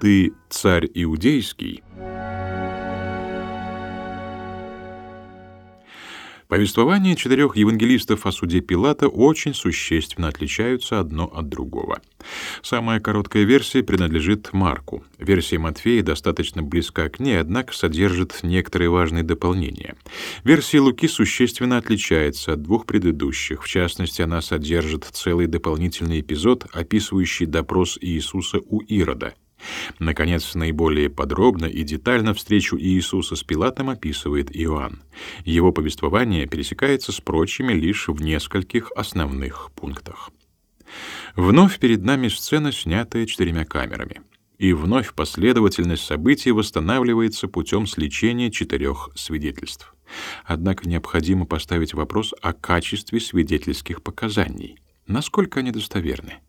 «Ты царь иудейский» Повествования четырех евангелистов о суде Пилата очень существенно отличаются одно от другого. Самая короткая версия принадлежит Марку. Версия Матфея достаточно близка к ней, однако содержит некоторые важные дополнения. Версия Луки существенно отличается от двух предыдущих. В частности, она содержит целый дополнительный эпизод, описывающий допрос Иисуса у Ирода. Наконец, наиболее подробно и детально встречу Иисуса с Пилатом описывает Иоанн. Его повествование пересекается с прочими лишь в нескольких основных пунктах. Вновь перед нами сцена, снятая четырьмя камерами. И вновь последовательность событий восстанавливается путем сличения четырех свидетельств. Однако необходимо поставить вопрос о качестве свидетельских показаний. Насколько они достоверны?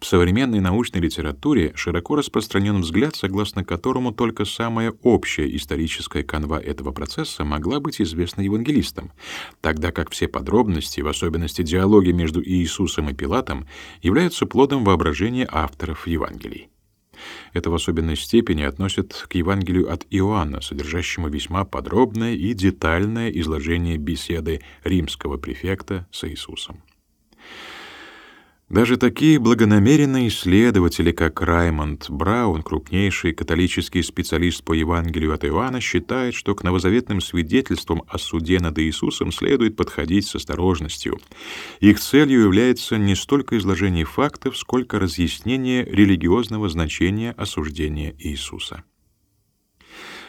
В современной научной литературе широко распространен взгляд, согласно которому только самая общая историческая канва этого процесса могла быть известна евангелистам, тогда как все подробности, в особенности диалоги между Иисусом и Пилатом, являются плодом воображения авторов Евангелий. Это в особенной степени относит к Евангелию от Иоанна, содержащему весьма подробное и детальное изложение беседы римского префекта с Иисусом. Даже такие благонамеренные исследователи, как Раймонд Браун, крупнейший католический специалист по Евангелию от Иоанна, считают, что к новозаветным свидетельствам о суде над Иисусом следует подходить с осторожностью. Их целью является не столько изложение фактов, сколько разъяснение религиозного значения осуждения Иисуса.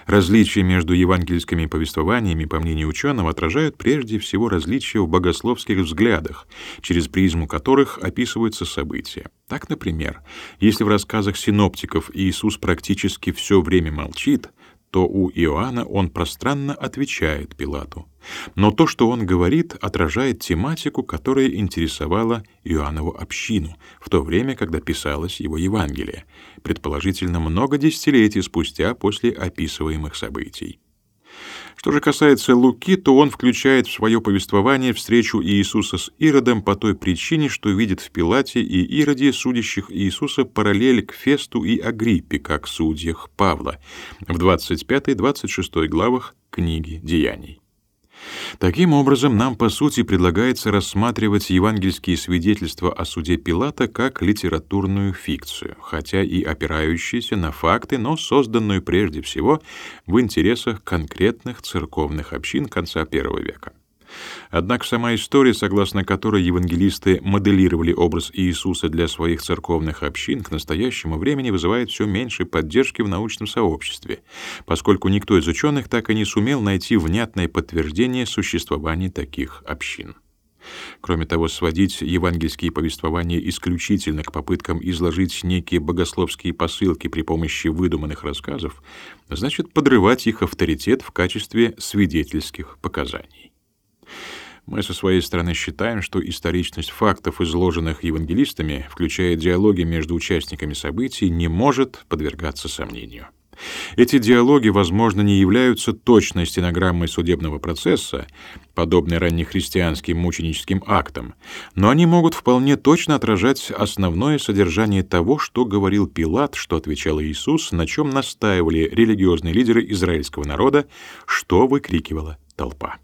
Различия между евангельскими повествованиями, по мнению ученого, отражают прежде всего различия в богословских взглядах, через призму которых описываются события. Так, например, если в рассказах синоптиков Иисус практически все время молчит, то у Иоанна он пространно отвечает Пилату. Но то, что он говорит, отражает тематику, которая интересовала Иоаннову общину в то время, когда писалось его Евангелие, предположительно много десятилетий спустя после описываемых событий. Что же касается Луки, то он включает в свое повествование встречу Иисуса с Иродом по той причине, что видит в Пилате и Ироде, судящих Иисуса, параллель к Фесту и Агриппе, как судьях Павла, в 25-26 главах книги «Деяний». Таким образом, нам, по сути, предлагается рассматривать евангельские свидетельства о суде Пилата как литературную фикцию, хотя и опирающуюся на факты, но созданную прежде всего в интересах конкретных церковных общин конца I века. Однако сама история, согласно которой евангелисты моделировали образ Иисуса для своих церковных общин, к настоящему времени вызывает все меньше поддержки в научном сообществе, поскольку никто из ученых так и не сумел найти внятное подтверждение существования таких общин. Кроме того, сводить евангельские повествования исключительно к попыткам изложить некие богословские посылки при помощи выдуманных рассказов, значит подрывать их авторитет в качестве свидетельских показаний. Мы со своей стороны считаем, что историчность фактов, изложенных евангелистами, включая диалоги между участниками событий, не может подвергаться сомнению. Эти диалоги, возможно, не являются точной стенограммой судебного процесса, подобной раннехристианским мученическим актам, но они могут вполне точно отражать основное содержание того, что говорил Пилат, что отвечал Иисус, на чем настаивали религиозные лидеры израильского народа, что выкрикивала толпа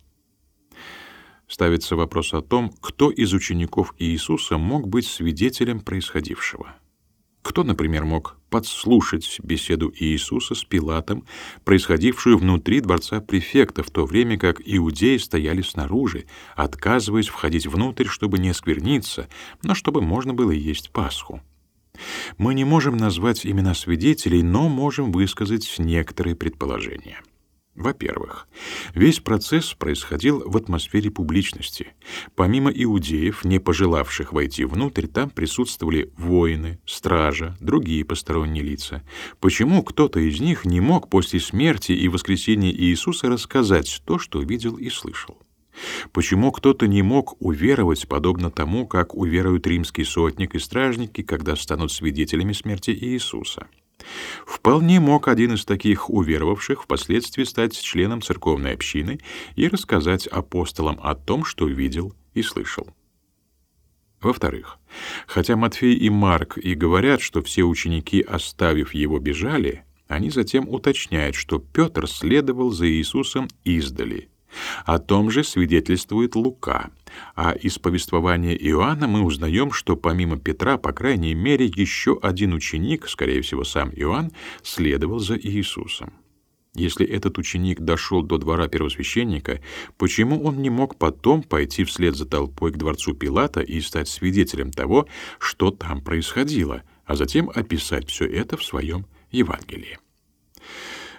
ставится вопрос о том, кто из учеников Иисуса мог быть свидетелем происходившего. Кто, например, мог подслушать беседу Иисуса с Пилатом, происходившую внутри дворца префекта, в то время как иудеи стояли снаружи, отказываясь входить внутрь, чтобы не оскверниться, но чтобы можно было есть Пасху. Мы не можем назвать имена свидетелей, но можем высказать некоторые предположения. Во-первых, весь процесс происходил в атмосфере публичности. Помимо иудеев, не пожелавших войти внутрь, там присутствовали воины, стража, другие посторонние лица. Почему кто-то из них не мог после смерти и воскресения Иисуса рассказать то, что видел и слышал? Почему кто-то не мог уверовать, подобно тому, как уверуют римский сотник и стражники, когда станут свидетелями смерти Иисуса? Вполне мог один из таких уверовавших впоследствии стать членом церковной общины и рассказать апостолам о том, что видел и слышал. Во-вторых, хотя Матфей и Марк и говорят, что все ученики, оставив его, бежали, они затем уточняют, что Петр следовал за Иисусом издали. О том же свидетельствует Лука, а из повествования Иоанна мы узнаем, что помимо Петра, по крайней мере, еще один ученик, скорее всего, сам Иоанн, следовал за Иисусом. Если этот ученик дошел до двора первосвященника, почему он не мог потом пойти вслед за толпой к дворцу Пилата и стать свидетелем того, что там происходило, а затем описать все это в своем Евангелии?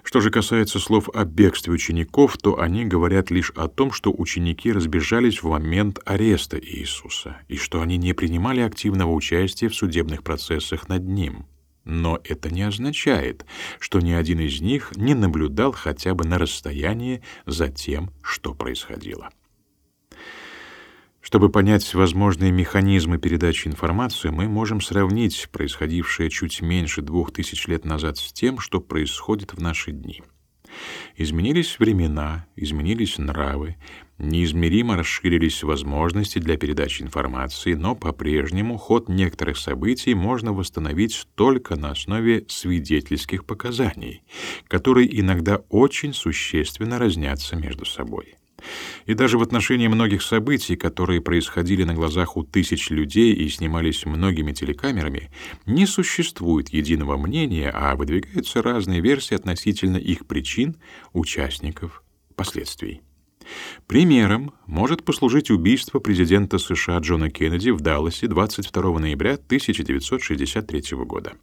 Что же касается слов о бегстве учеников, то они говорят лишь о том, что ученики разбежались в момент ареста Иисуса и что они не принимали активного участия в судебных процессах над ним. Но это не означает, что ни один из них не наблюдал хотя бы на расстоянии за тем, что происходило. Чтобы понять возможные механизмы передачи информации, мы можем сравнить происходившее чуть меньше двух тысяч лет назад с тем, что происходит в наши дни. Изменились времена, изменились нравы, Неизмеримо расширились возможности для передачи информации, но по-прежнему ход некоторых событий можно восстановить только на основе свидетельских показаний, которые иногда очень существенно разнятся между собой. И даже в отношении многих событий, которые происходили на глазах у тысяч людей и снимались многими телекамерами, не существует единого мнения, а выдвигаются разные версии относительно их причин, участников, последствий. Примером может послужить убийство президента США Джона Кеннеди в Далласе 22 ноября 1963 года.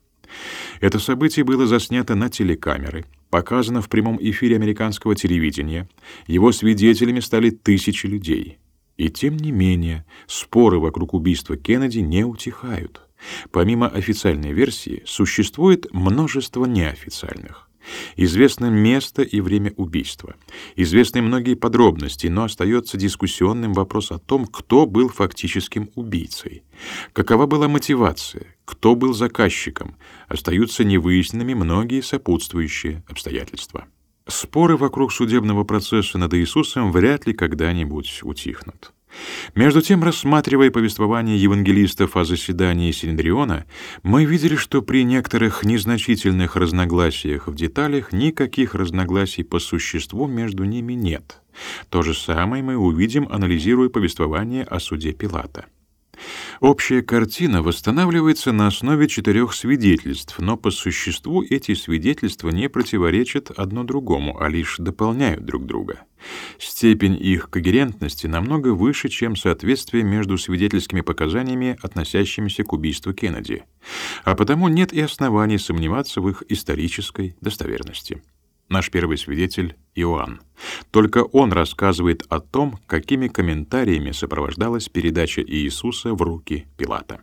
Это событие было заснято на телекамеры, показано в прямом эфире американского телевидения. Его свидетелями стали тысячи людей. И тем не менее, споры вокруг убийства Кеннеди не утихают. Помимо официальной версии, существует множество неофициальных. Известно место и время убийства. Известны многие подробности, но остается дискуссионным вопрос о том, кто был фактическим убийцей. Какова была мотивация, кто был заказчиком. Остаются невыясненными многие сопутствующие обстоятельства. Споры вокруг судебного процесса над Иисусом вряд ли когда-нибудь утихнут. Между тем, рассматривая повествование евангелистов о заседании Синедриона, мы видели, что при некоторых незначительных разногласиях в деталях никаких разногласий по существу между ними нет. То же самое мы увидим, анализируя повествование о суде Пилата. Общая картина восстанавливается на основе четырех свидетельств, но по существу эти свидетельства не противоречат одно другому, а лишь дополняют друг друга. Степень их когерентности намного выше, чем соответствие между свидетельскими показаниями, относящимися к убийству Кеннеди, а потому нет и оснований сомневаться в их исторической достоверности. Наш первый свидетель — Иоанн. Только он рассказывает о том, какими комментариями сопровождалась передача Иисуса в руки Пилата.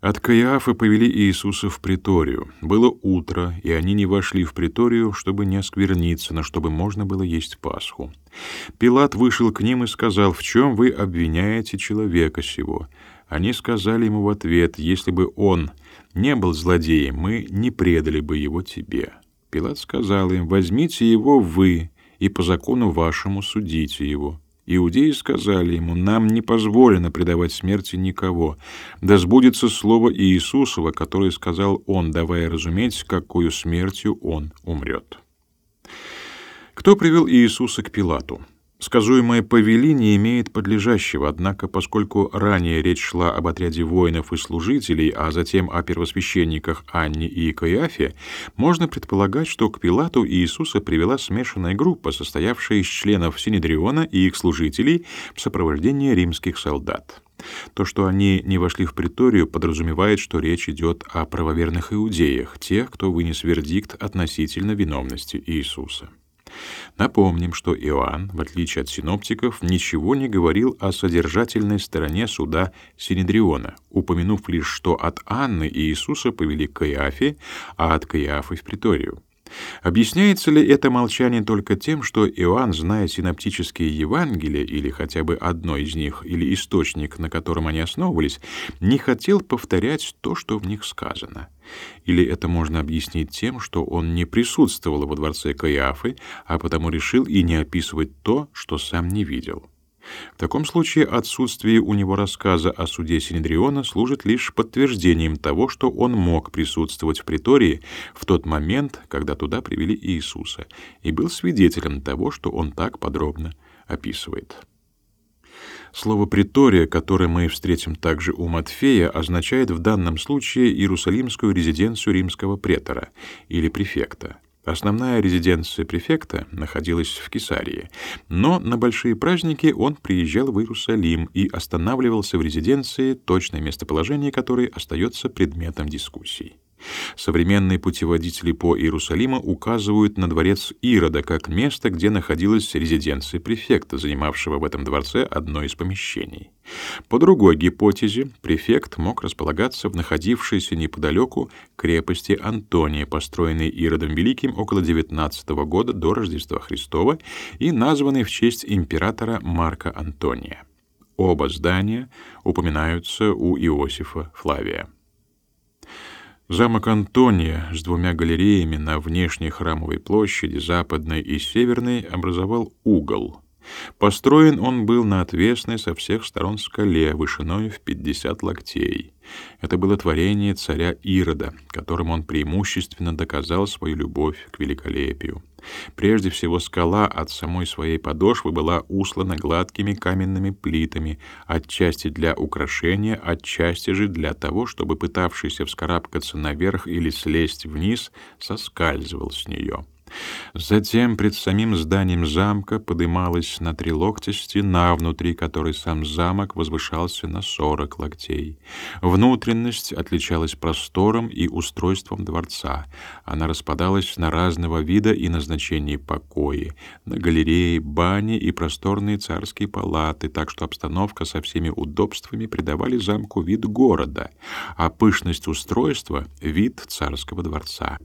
От Каиафа повели Иисуса в приторию. Было утро, и они не вошли в приторию, чтобы не оскверниться, но чтобы можно было есть Пасху. Пилат вышел к ним и сказал, «В чем вы обвиняете человека сего?» Они сказали ему в ответ, «Если бы он не был злодеем, мы не предали бы его тебе». Пилат сказал им, «Возьмите его вы, и по закону вашему судите его». Иудеи сказали ему, «Нам не позволено предавать смерти никого. Да сбудется слово Иисусова, которое сказал он, давая разуметь, какую смертью он умрет». Кто привел Иисуса к Пилату? Сказуемое повеление имеет подлежащего, однако, поскольку ранее речь шла об отряде воинов и служителей, а затем о первосвященниках Анне и Каиафе, можно предполагать, что к Пилату Иисуса привела смешанная группа, состоявшая из членов Синедриона и их служителей в сопровождении римских солдат. То, что они не вошли в приторию, подразумевает, что речь идет о правоверных иудеях, тех, кто вынес вердикт относительно виновности Иисуса. Напомним, что Иоанн, в отличие от синоптиков, ничего не говорил о содержательной стороне суда Синедриона, упомянув лишь, что от Анны и Иисуса повели к Каиафе, а от Каиафы в приторию. Объясняется ли это молчание только тем, что Иоанн, зная синоптические Евангелия или хотя бы одно из них, или источник, на котором они основывались, не хотел повторять то, что в них сказано? Или это можно объяснить тем, что он не присутствовал во дворце Каиафы, а потому решил и не описывать то, что сам не видел? В таком случае отсутствие у него рассказа о суде Синедриона служит лишь подтверждением того, что он мог присутствовать в притории в тот момент, когда туда привели Иисуса, и был свидетелем того, что он так подробно описывает. Слово «притория», которое мы встретим также у Матфея, означает в данном случае иерусалимскую резиденцию римского претора или префекта. Основная резиденция префекта находилась в Кесарии, но на большие праздники он приезжал в Иерусалим и останавливался в резиденции, точное местоположение которой остается предметом дискуссий. Современные путеводители по Иерусалиму указывают на дворец Ирода как место, где находилась резиденция префекта, занимавшего в этом дворце одно из помещений. По другой гипотезе, префект мог располагаться в находившейся неподалеку крепости Антония, построенной Иродом Великим около 19 года до Рождества Христова и названной в честь императора Марка Антония. Оба здания упоминаются у Иосифа Флавия. Замок Антония с двумя галереями на внешней храмовой площади, западной и северной, образовал угол. Построен он был на отвесной со всех сторон скале, вышиной в 50 локтей. Это было творение царя Ирода, которым он преимущественно доказал свою любовь к великолепию. Прежде всего, скала от самой своей подошвы была услана гладкими каменными плитами, отчасти для украшения, отчасти же для того, чтобы пытавшийся вскарабкаться наверх или слезть вниз соскальзывал с нее. Затем пред самим зданием замка подымалась на три локтя стена, внутри которой сам замок возвышался на сорок локтей. Внутренность отличалась простором и устройством дворца. Она распадалась на разного вида и назначения покои, на галереи, бани и просторные царские палаты, так что обстановка со всеми удобствами придавали замку вид города, а пышность устройства — вид царского дворца.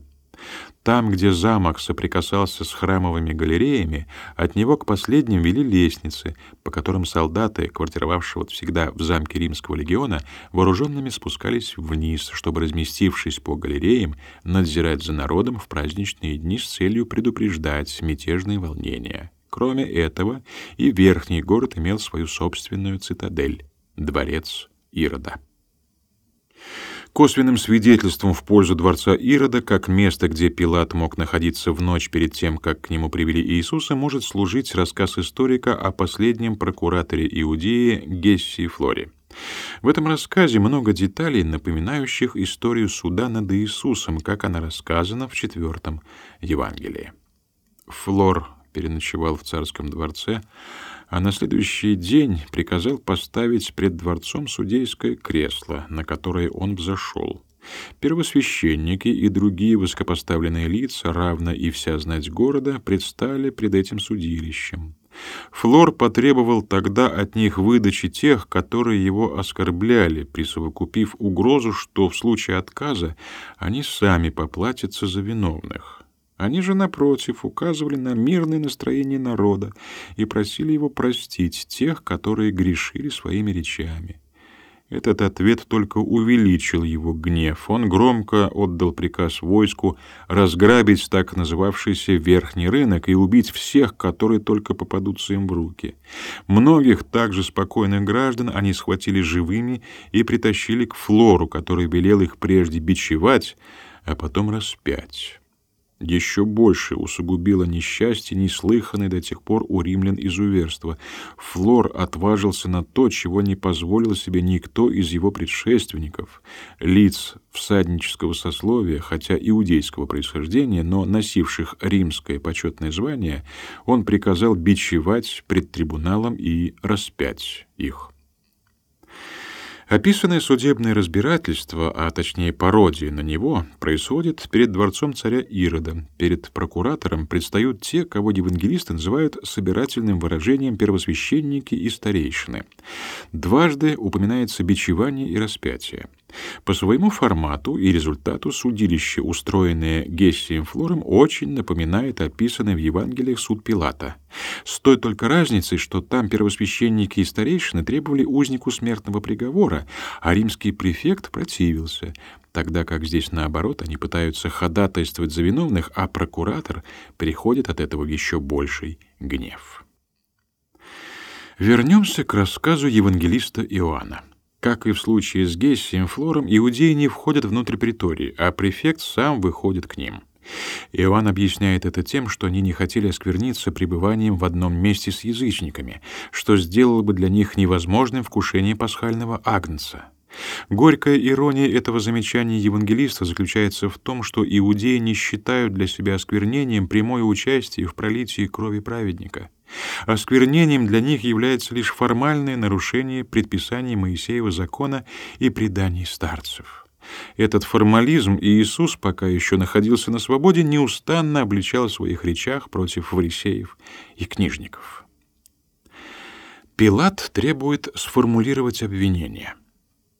Там, где замок соприкасался с храмовыми галереями, от него к последним вели лестницы, по которым солдаты, квартировавшие вот всегда в замке Римского легиона, вооруженными спускались вниз, чтобы, разместившись по галереям, надзирать за народом в праздничные дни с целью предупреждать мятежные волнения. Кроме этого, и верхний город имел свою собственную цитадель — дворец Ирода. Косвенным свидетельством в пользу дворца Ирода, как место, где Пилат мог находиться в ночь перед тем, как к нему привели Иисуса, может служить рассказ историка о последнем прокураторе Иудеи Гессии Флоре. В этом рассказе много деталей, напоминающих историю суда над Иисусом, как она рассказана в четвертом Евангелии. Флор переночевал в царском дворце, а на следующий день приказал поставить пред дворцом судейское кресло, на которое он взошел. Первосвященники и другие высокопоставленные лица, равно и вся знать города, предстали пред этим судилищем. Флор потребовал тогда от них выдачи тех, которые его оскорбляли, присовокупив угрозу, что в случае отказа они сами поплатятся за виновных. Они же, напротив, указывали на мирное настроение народа и просили его простить тех, которые грешили своими речами. Этот ответ только увеличил его гнев. Он громко отдал приказ войску разграбить так называвшийся верхний рынок и убить всех, которые только попадутся им в руки. Многих также спокойных граждан они схватили живыми и притащили к Флору, который велел их прежде бичевать, а потом распять еще больше усугубило несчастье, неслыханное до тех пор у римлян изуверства. Флор отважился на то, чего не позволил себе никто из его предшественников. Лиц всаднического сословия, хотя иудейского происхождения, но носивших римское почетное звание, он приказал бичевать пред трибуналом и распять их. Описанное судебное разбирательство, а точнее пародия на него, происходит перед дворцом царя Ирода. Перед прокуратором предстают те, кого евангелисты называют собирательным выражением первосвященники и старейшины. Дважды упоминается бичевание и распятие. По своему формату и результату судилище, устроенное Гессием Флором, очень напоминает описанный в Евангелиях суд Пилата. С той только разницей, что там первосвященники и старейшины требовали узнику смертного приговора, а римский префект противился, тогда как здесь наоборот они пытаются ходатайствовать за виновных, а прокуратор переходит от этого в еще больший гнев. Вернемся к рассказу евангелиста Иоанна. Как и в случае с Гессием Флором, иудеи не входят внутрь притории, а префект сам выходит к ним. Иоанн объясняет это тем, что они не хотели оскверниться пребыванием в одном месте с язычниками, что сделало бы для них невозможным вкушение пасхального агнца. Горькая ирония этого замечания евангелиста заключается в том, что иудеи не считают для себя осквернением прямое участие в пролитии крови праведника. Осквернением для них является лишь формальное нарушение предписаний Моисеева закона и преданий старцев. Этот формализм Иисус, пока еще находился на свободе, неустанно обличал в своих речах против фарисеев и книжников. Пилат требует сформулировать обвинение.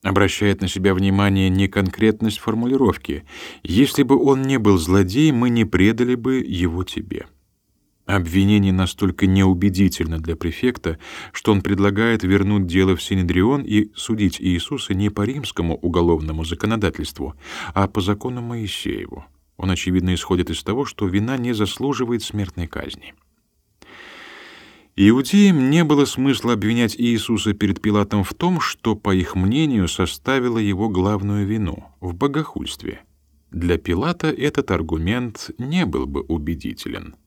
Обращает на себя внимание неконкретность формулировки. «Если бы он не был злодеем, мы не предали бы его тебе». Обвинение настолько неубедительно для префекта, что он предлагает вернуть дело в Синедрион и судить Иисуса не по римскому уголовному законодательству, а по закону Моисееву. Он, очевидно, исходит из того, что вина не заслуживает смертной казни. Иудеям не было смысла обвинять Иисуса перед Пилатом в том, что, по их мнению, составило его главную вину — в богохульстве. Для Пилата этот аргумент не был бы убедителен —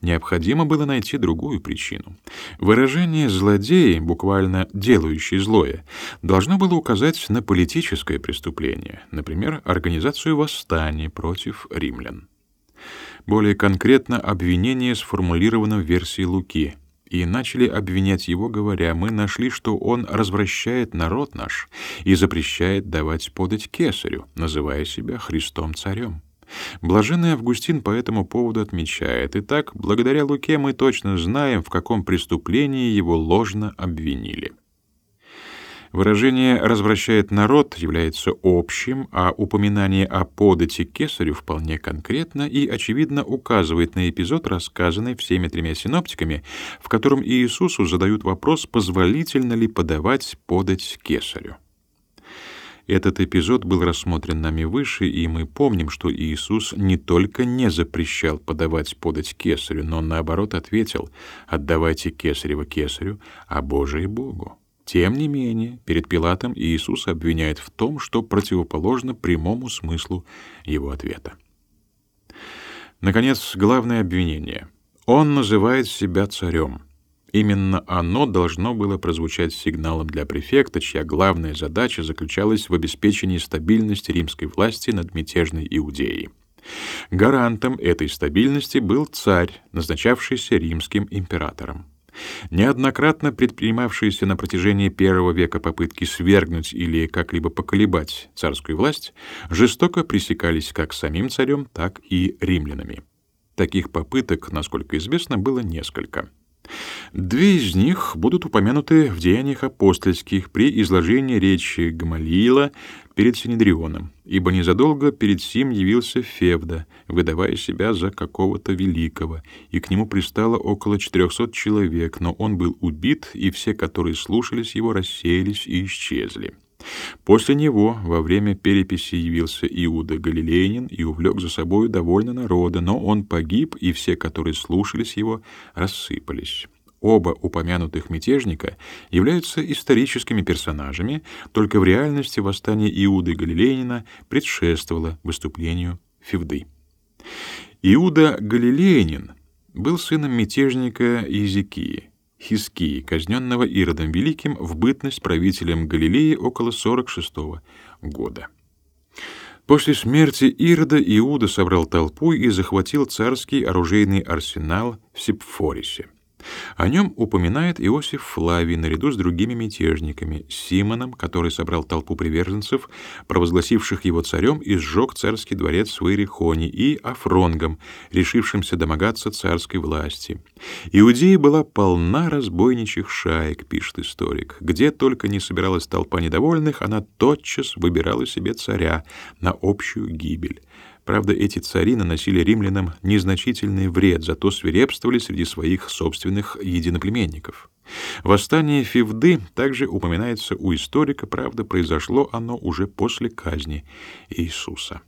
Необходимо было найти другую причину. Выражение «злодей», буквально «делающий злое», должно было указать на политическое преступление, например, организацию восстания против римлян. Более конкретно, обвинение сформулировано в версии Луки, и начали обвинять его, говоря, «Мы нашли, что он развращает народ наш и запрещает давать подать кесарю, называя себя Христом-царем». Блаженный Августин по этому поводу отмечает, «Итак, благодаря Луке мы точно знаем, в каком преступлении его ложно обвинили». Выражение «развращает народ» является общим, а упоминание о подати кесарю вполне конкретно и, очевидно, указывает на эпизод, рассказанный всеми тремя синоптиками, в котором Иисусу задают вопрос, позволительно ли подавать подать кесарю. Этот эпизод был рассмотрен нами выше, и мы помним, что Иисус не только не запрещал подавать подать кесарю, но наоборот ответил «отдавайте кесарево кесарю, а Божие Богу». Тем не менее, перед Пилатом Иисус обвиняет в том, что противоположно прямому смыслу его ответа. Наконец, главное обвинение. Он называет себя царем — Именно оно должно было прозвучать сигналом для префекта, чья главная задача заключалась в обеспечении стабильности римской власти над мятежной Иудеей. Гарантом этой стабильности был царь, назначавшийся римским императором. Неоднократно предпринимавшиеся на протяжении первого века попытки свергнуть или как-либо поколебать царскую власть жестоко пресекались как самим царем, так и римлянами. Таких попыток, насколько известно, было несколько — Две из них будут упомянуты в деяниях апостольских при изложении речи Гамалиила перед Синедрионом, ибо незадолго перед сим явился Февда, выдавая себя за какого-то великого, и к нему пристало около четырехсот человек, но он был убит, и все, которые слушались его, рассеялись и исчезли. После него во время переписи явился Иуда Галилеянин и увлек за собою довольно народа, но он погиб, и все, которые слушались его, рассыпались. Оба упомянутых мятежника являются историческими персонажами, только в реальности восстание Иуды Галилеянина предшествовало выступлению Февды. Иуда Галилеянин был сыном мятежника Иезекии, Хискии, казненного Иродом Великим в бытность правителем Галилеи около 46 года. После смерти Ирода Иуда собрал толпу и захватил царский оружейный арсенал в Сепфорисе. О нем упоминает Иосиф Флавий наряду с другими мятежниками, Симоном, который собрал толпу приверженцев, провозгласивших его царем и сжег царский дворец в Иерихоне, и Афронгом, решившимся домогаться царской власти. Иудея была полна разбойничьих шаек, пишет историк. Где только не собиралась толпа недовольных, она тотчас выбирала себе царя на общую гибель. Правда, эти цари наносили римлянам незначительный вред, зато свирепствовали среди своих собственных единоплеменников. Восстание Фивды также упоминается у историка, правда, произошло оно уже после казни Иисуса.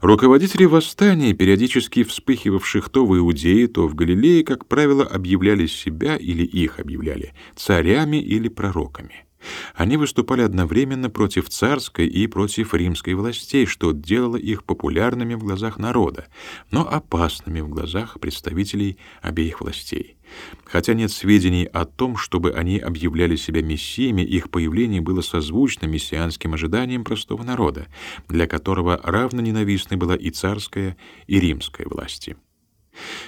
Руководители восстаний, периодически вспыхивавших то в Иудее, то в Галилее, как правило, объявляли себя или их объявляли царями или пророками. Они выступали одновременно против царской и против римской властей, что делало их популярными в глазах народа, но опасными в глазах представителей обеих властей. Хотя нет сведений о том, чтобы они объявляли себя мессиями, их появление было созвучно мессианским ожиданиям простого народа, для которого равно ненавистной была и царская, и римская власти.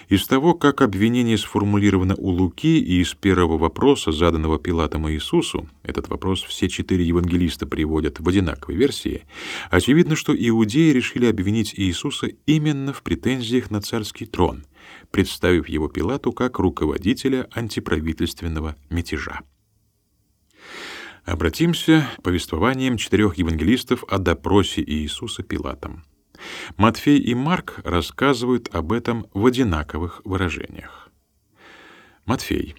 Из того, как обвинение сформулировано у Луки и из первого вопроса, заданного Пилатом Иисусу, этот вопрос все четыре евангелиста приводят в одинаковой версии, очевидно, что иудеи решили обвинить Иисуса именно в претензиях на царский трон, представив его Пилату как руководителя антиправительственного мятежа. Обратимся к повествованиям четырех евангелистов о допросе Иисуса Пилатом. Матфей и Марк рассказывают об этом в одинаковых выражениях. Матфей.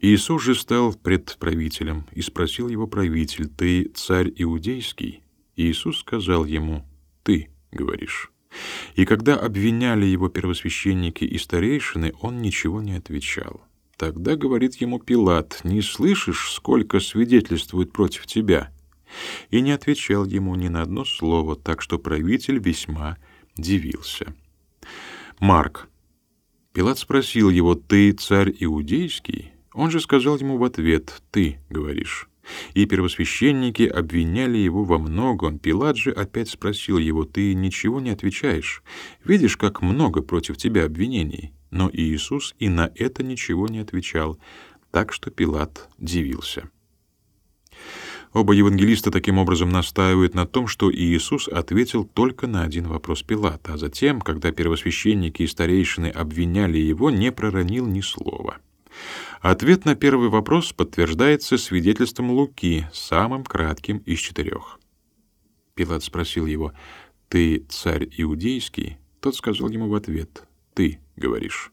Иисус же стал пред правителем, и спросил его правитель, «Ты царь иудейский?» Иисус сказал ему, «Ты говоришь». И когда обвиняли его первосвященники и старейшины, он ничего не отвечал. Тогда говорит ему Пилат, «Не слышишь, сколько свидетельствуют против тебя?» И не отвечал ему ни на одно слово, так что правитель весьма дивился. Марк. Пилат спросил его, «Ты царь иудейский?» Он же сказал ему в ответ, «Ты говоришь». И первосвященники обвиняли его во многом. Пилат же опять спросил его, «Ты ничего не отвечаешь? Видишь, как много против тебя обвинений?» Но Иисус и на это ничего не отвечал, так что Пилат дивился. Оба евангелиста таким образом настаивают на том, что Иисус ответил только на один вопрос Пилата, а затем, когда первосвященники и старейшины обвиняли его, не проронил ни слова. Ответ на первый вопрос подтверждается свидетельством Луки, самым кратким из четырех. Пилат спросил его, «Ты царь иудейский?» Тот сказал ему в ответ, «Ты говоришь».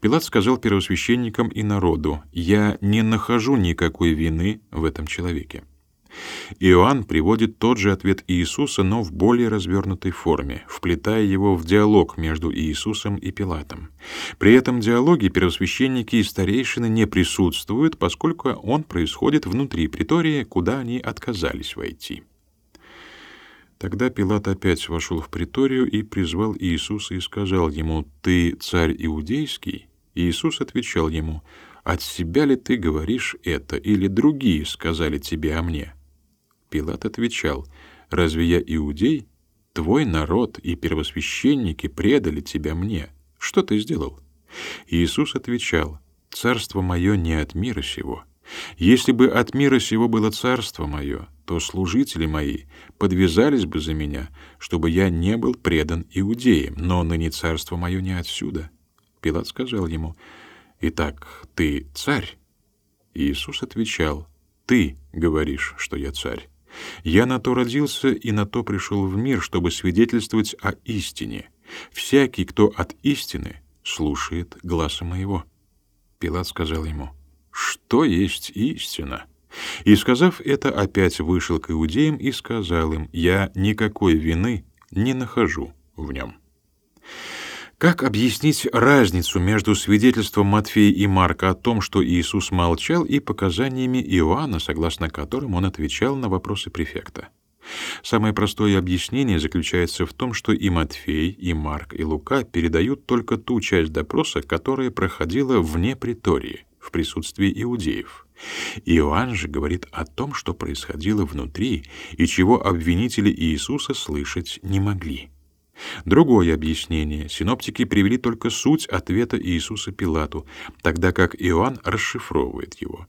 Пилат сказал первосвященникам и народу, «Я не нахожу никакой вины в этом человеке». Иоанн приводит тот же ответ Иисуса, но в более развернутой форме, вплетая его в диалог между Иисусом и Пилатом. При этом диалоге первосвященники и старейшины не присутствуют, поскольку он происходит внутри притории, куда они отказались войти. Тогда Пилат опять вошел в приторию и призвал Иисуса и сказал ему, «Ты царь иудейский?» Иисус отвечал ему, «От себя ли ты говоришь это, или другие сказали тебе о мне?» Пилат отвечал, «Разве я иудей? Твой народ и первосвященники предали тебя мне. Что ты сделал?» Иисус отвечал, «Царство мое не от мира сего. Если бы от мира сего было царство мое, то служители мои подвязались бы за меня, чтобы я не был предан иудеям, но ныне царство мое не отсюда». Пилат сказал ему, «Итак, ты царь?» Иисус отвечал, «Ты говоришь, что я царь. Я на то родился и на то пришел в мир, чтобы свидетельствовать о истине. Всякий, кто от истины, слушает гласа моего». Пилат сказал ему, «Что есть истина?» И, сказав это, опять вышел к иудеям и сказал им, «Я никакой вины не нахожу в нем». Как объяснить разницу между свидетельством Матфея и Марка о том, что Иисус молчал, и показаниями Иоанна, согласно которым он отвечал на вопросы префекта? Самое простое объяснение заключается в том, что и Матфей, и Марк, и Лука передают только ту часть допроса, которая проходила вне притории, в присутствии иудеев. Иоанн же говорит о том, что происходило внутри и чего обвинители Иисуса слышать не могли. Другое объяснение. Синоптики привели только суть ответа Иисуса Пилату, тогда как Иоанн расшифровывает его.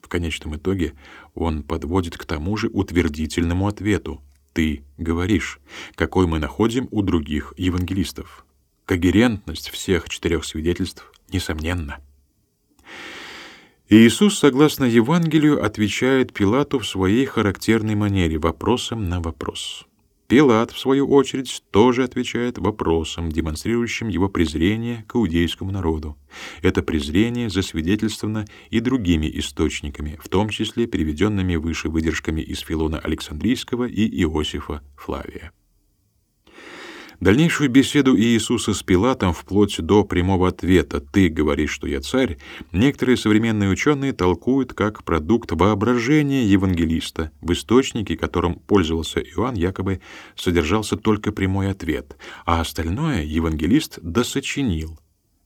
В конечном итоге он подводит к тому же утвердительному ответу «ты говоришь», какой мы находим у других евангелистов. Когерентность всех четырех свидетельств несомненна. Иисус, согласно Евангелию, отвечает Пилату в своей характерной манере вопросом на вопрос. Пилат, в свою очередь, тоже отвечает вопросом, демонстрирующим его презрение к иудейскому народу. Это презрение засвидетельствовано и другими источниками, в том числе приведенными выше выдержками из Филона Александрийского и Иосифа Флавия. Дальнейшую беседу Иисуса с Пилатом вплоть до прямого ответа «ты говоришь, что я царь» некоторые современные ученые толкуют как продукт воображения евангелиста, в источнике, которым пользовался Иоанн, якобы содержался только прямой ответ, а остальное евангелист досочинил.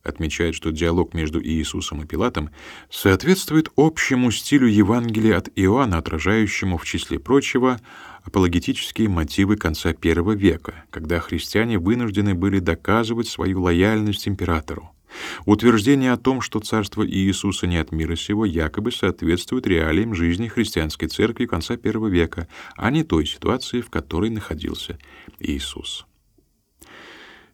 Отмечает, что диалог между Иисусом и Пилатом соответствует общему стилю Евангелия от Иоанна, отражающему, в числе прочего, апологетические мотивы конца первого века, когда христиане вынуждены были доказывать свою лояльность императору. Утверждение о том, что царство Иисуса не от мира сего, якобы соответствует реалиям жизни христианской церкви конца первого века, а не той ситуации, в которой находился Иисус.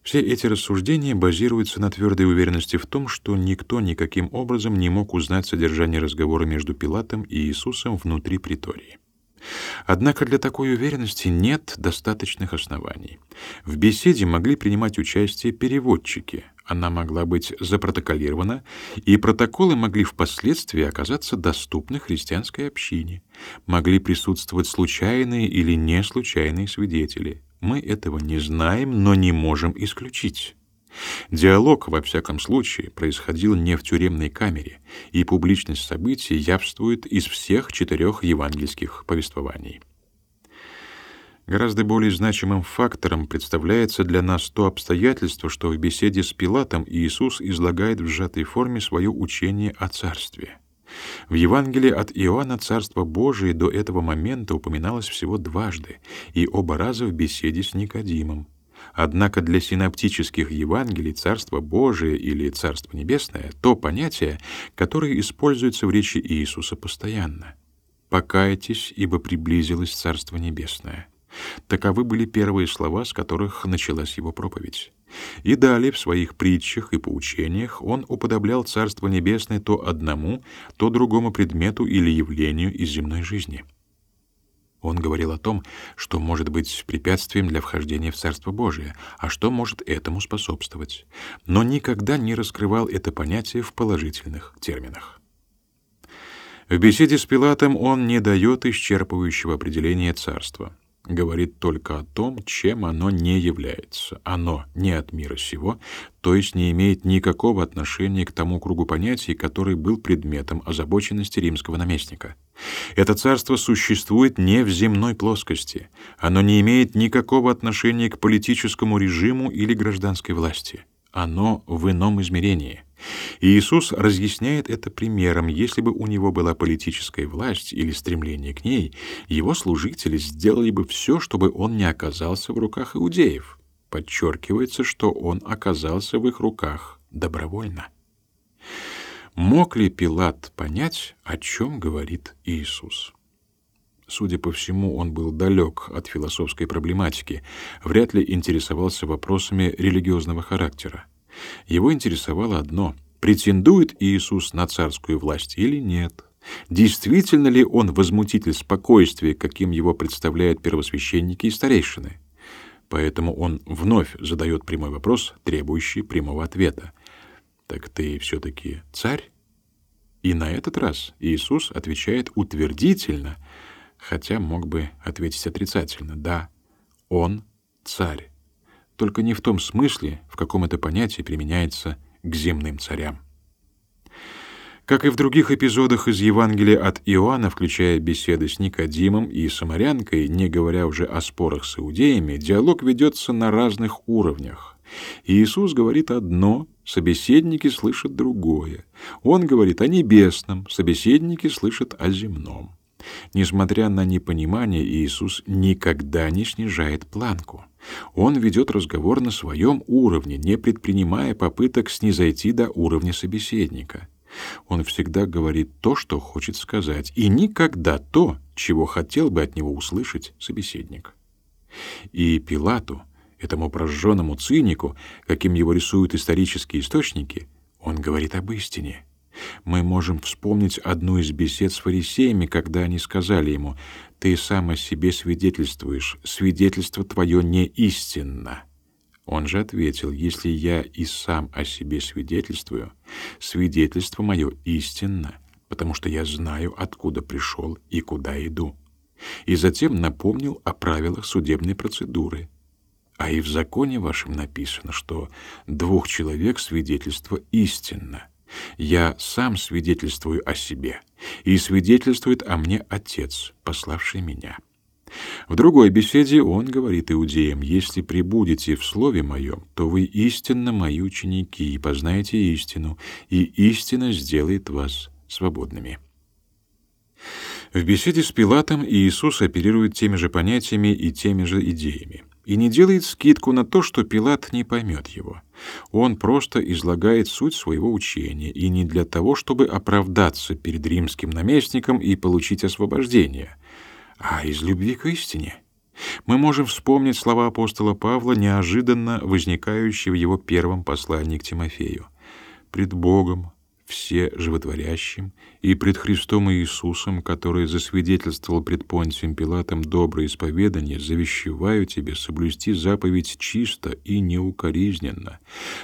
Все эти рассуждения базируются на твердой уверенности в том, что никто никаким образом не мог узнать содержание разговора между Пилатом и Иисусом внутри притории. Однако для такой уверенности нет достаточных оснований. В беседе могли принимать участие переводчики, она могла быть запротоколирована, и протоколы могли впоследствии оказаться доступны христианской общине. Могли присутствовать случайные или не случайные свидетели. Мы этого не знаем, но не можем исключить. Диалог, во всяком случае, происходил не в тюремной камере, и публичность событий явствует из всех четырех евангельских повествований. Гораздо более значимым фактором представляется для нас то обстоятельство, что в беседе с Пилатом Иисус излагает в сжатой форме свое учение о царстве. В Евангелии от Иоанна Царство Божие до этого момента упоминалось всего дважды, и оба раза в беседе с Никодимом. Однако для синоптических Евангелий Царство Божие или Царство Небесное — то понятие, которое используется в речи Иисуса постоянно. «Покайтесь, ибо приблизилось Царство Небесное». Таковы были первые слова, с которых началась его проповедь. И далее в своих притчах и поучениях он уподоблял Царство Небесное то одному, то другому предмету или явлению из земной жизни. Он говорил о том, что может быть препятствием для вхождения в Царство Божие, а что может этому способствовать, но никогда не раскрывал это понятие в положительных терминах. В беседе с Пилатом он не дает исчерпывающего определения царства говорит только о том, чем оно не является. Оно не от мира сего, то есть не имеет никакого отношения к тому кругу понятий, который был предметом озабоченности римского наместника. Это царство существует не в земной плоскости. Оно не имеет никакого отношения к политическому режиму или гражданской власти. Оно в ином измерении — Иисус разъясняет это примером. Если бы у него была политическая власть или стремление к ней, его служители сделали бы все, чтобы он не оказался в руках иудеев. Подчеркивается, что он оказался в их руках добровольно. Мог ли Пилат понять, о чем говорит Иисус? Судя по всему, он был далек от философской проблематики, вряд ли интересовался вопросами религиозного характера. Его интересовало одно — претендует Иисус на царскую власть или нет. Действительно ли он возмутитель спокойствия, каким его представляют первосвященники и старейшины? Поэтому он вновь задает прямой вопрос, требующий прямого ответа. «Так ты все-таки царь?» И на этот раз Иисус отвечает утвердительно, хотя мог бы ответить отрицательно. «Да, он царь» только не в том смысле, в каком это понятие применяется к земным царям. Как и в других эпизодах из Евангелия от Иоанна, включая беседы с Никодимом и Самарянкой, не говоря уже о спорах с иудеями, диалог ведется на разных уровнях. Иисус говорит одно, собеседники слышат другое. Он говорит о небесном, собеседники слышат о земном. Несмотря на непонимание, Иисус никогда не снижает планку. Он ведет разговор на своем уровне, не предпринимая попыток снизойти до уровня собеседника. Он всегда говорит то, что хочет сказать, и никогда то, чего хотел бы от него услышать собеседник. И Пилату, этому прожженному цинику, каким его рисуют исторические источники, он говорит об истине — мы можем вспомнить одну из бесед с фарисеями, когда они сказали ему, «Ты сам о себе свидетельствуешь, свидетельство твое не истинно». Он же ответил, «Если я и сам о себе свидетельствую, свидетельство мое истинно, потому что я знаю, откуда пришел и куда иду». И затем напомнил о правилах судебной процедуры. А и в законе вашем написано, что двух человек свидетельство истинно. Я сам свидетельствую о себе, и свидетельствует о мне Отец, пославший меня. В другой беседе он говорит иудеям, «Если прибудете в слове моем, то вы истинно мои ученики, и познаете истину, и истина сделает вас свободными». В беседе с Пилатом Иисус оперирует теми же понятиями и теми же идеями и не делает скидку на то, что Пилат не поймет его. Он просто излагает суть своего учения, и не для того, чтобы оправдаться перед римским наместником и получить освобождение, а из любви к истине. Мы можем вспомнить слова апостола Павла, неожиданно возникающие в его первом послании к Тимофею. «Пред Богом, все животворящим, и пред Христом Иисусом, который засвидетельствовал пред Понтием Пилатом доброе исповедание, завещеваю тебе соблюсти заповедь чисто и неукоризненно,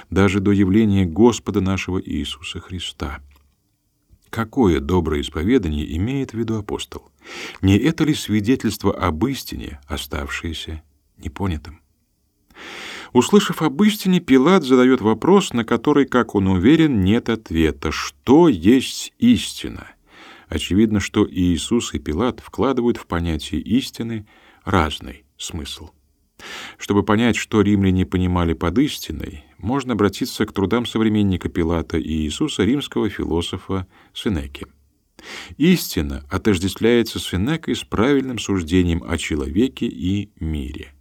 даже до явления Господа нашего Иисуса Христа. Какое доброе исповедание имеет в виду апостол? Не это ли свидетельство об истине, оставшееся непонятым? Услышав об истине, Пилат задает вопрос, на который, как он уверен, нет ответа. Что есть истина? Очевидно, что и Иисус, и Пилат вкладывают в понятие истины разный смысл. Чтобы понять, что римляне понимали под истиной, можно обратиться к трудам современника Пилата и Иисуса, римского философа Сенеки. Истина отождествляется Сенекой с правильным суждением о человеке и мире.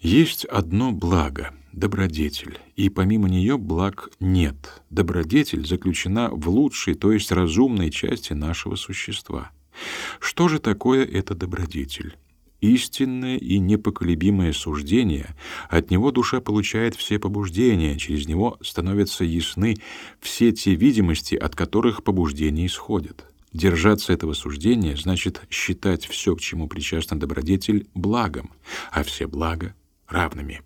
Есть одно благо — добродетель, и помимо нее благ нет. Добродетель заключена в лучшей, то есть разумной части нашего существа. Что же такое эта добродетель? Истинное и непоколебимое суждение, от него душа получает все побуждения, через него становятся ясны все те видимости, от которых побуждения исходят. Держаться этого суждения значит считать все, к чему причастна добродетель, благом, а все блага равными.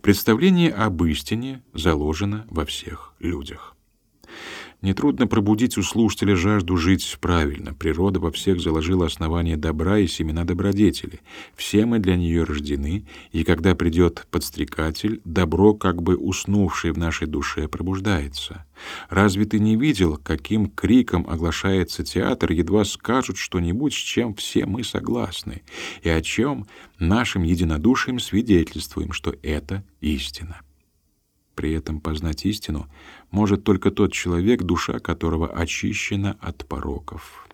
Представление об истине заложено во всех людях. Нетрудно пробудить у слушателя жажду жить правильно. Природа во всех заложила основание добра и семена добродетели. Все мы для нее рождены, и когда придет подстрекатель, добро, как бы уснувшее в нашей душе, пробуждается. Разве ты не видел, каким криком оглашается театр, едва скажут что-нибудь, с чем все мы согласны, и о чем нашим единодушием свидетельствуем, что это истина? При этом познать истину может только тот человек, душа которого очищена от пороков.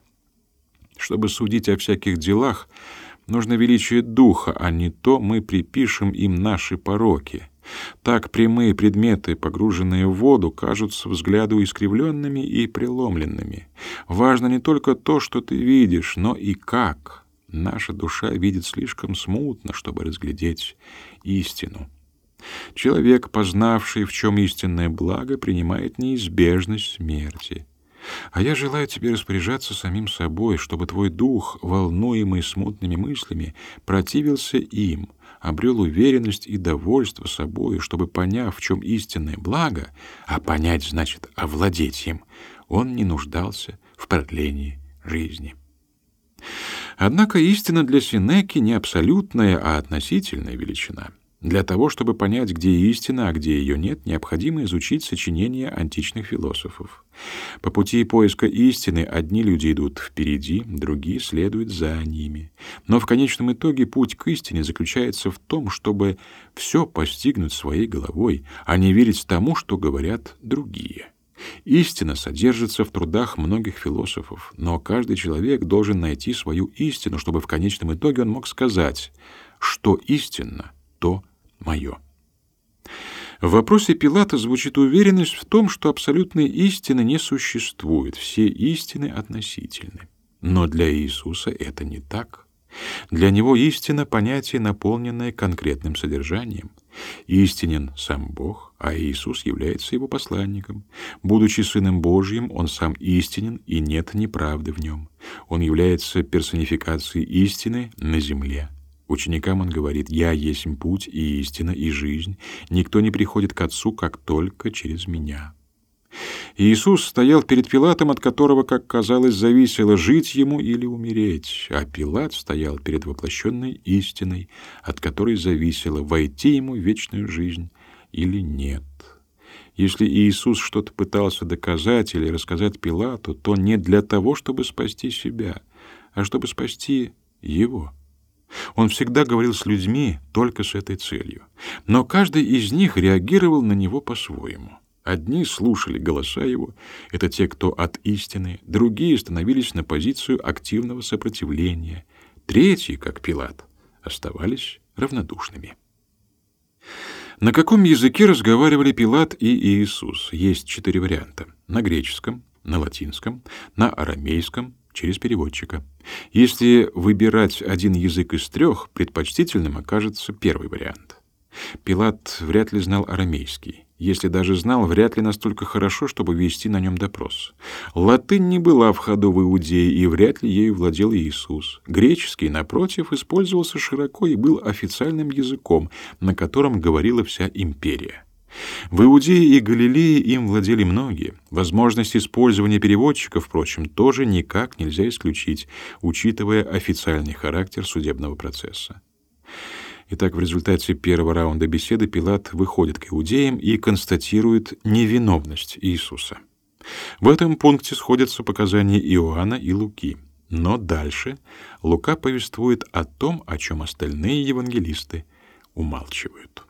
Чтобы судить о всяких делах, нужно величие духа, а не то мы припишем им наши пороки. Так прямые предметы, погруженные в воду, кажутся взгляду искривленными и преломленными. Важно не только то, что ты видишь, но и как. Наша душа видит слишком смутно, чтобы разглядеть истину. Человек, познавший, в чем истинное благо, принимает неизбежность смерти. А я желаю тебе распоряжаться самим собой, чтобы твой дух, волнуемый смутными мыслями, противился им, обрел уверенность и довольство собою, чтобы, поняв, в чем истинное благо, а понять значит овладеть им, он не нуждался в продлении жизни. Однако истина для Синеки не абсолютная, а относительная величина — для того, чтобы понять, где истина, а где ее нет, необходимо изучить сочинения античных философов. По пути поиска истины одни люди идут впереди, другие следуют за ними. Но в конечном итоге путь к истине заключается в том, чтобы все постигнуть своей головой, а не верить тому, что говорят другие. Истина содержится в трудах многих философов, но каждый человек должен найти свою истину, чтобы в конечном итоге он мог сказать, что истинно, то мое. В вопросе Пилата звучит уверенность в том, что абсолютной истины не существует, все истины относительны. Но для Иисуса это не так. Для него истина — понятие, наполненное конкретным содержанием. Истинен сам Бог, а Иисус является его посланником. Будучи Сыном Божьим, он сам истинен, и нет неправды в нем. Он является персонификацией истины на земле. Ученикам он говорит, «Я есть путь и истина и жизнь. Никто не приходит к Отцу, как только через Меня». Иисус стоял перед Пилатом, от которого, как казалось, зависело жить ему или умереть, а Пилат стоял перед воплощенной истиной, от которой зависело войти ему в вечную жизнь или нет. Если Иисус что-то пытался доказать или рассказать Пилату, то не для того, чтобы спасти себя, а чтобы спасти его. Он всегда говорил с людьми только с этой целью, но каждый из них реагировал на него по-своему. Одни слушали голоса его, это те, кто от истины, другие становились на позицию активного сопротивления, третьи, как Пилат, оставались равнодушными. На каком языке разговаривали Пилат и Иисус? Есть четыре варианта. На греческом, на латинском, на арамейском, через переводчика. Если выбирать один язык из трех, предпочтительным окажется первый вариант. Пилат вряд ли знал арамейский. Если даже знал, вряд ли настолько хорошо, чтобы вести на нем допрос. Латынь не была в ходу в Иудее, и вряд ли ею владел Иисус. Греческий, напротив, использовался широко и был официальным языком, на котором говорила вся империя. В Иудее и Галилее им владели многие. Возможность использования переводчиков, впрочем, тоже никак нельзя исключить, учитывая официальный характер судебного процесса. Итак, в результате первого раунда беседы Пилат выходит к иудеям и констатирует невиновность Иисуса. В этом пункте сходятся показания Иоанна и Луки. Но дальше Лука повествует о том, о чем остальные евангелисты умалчивают.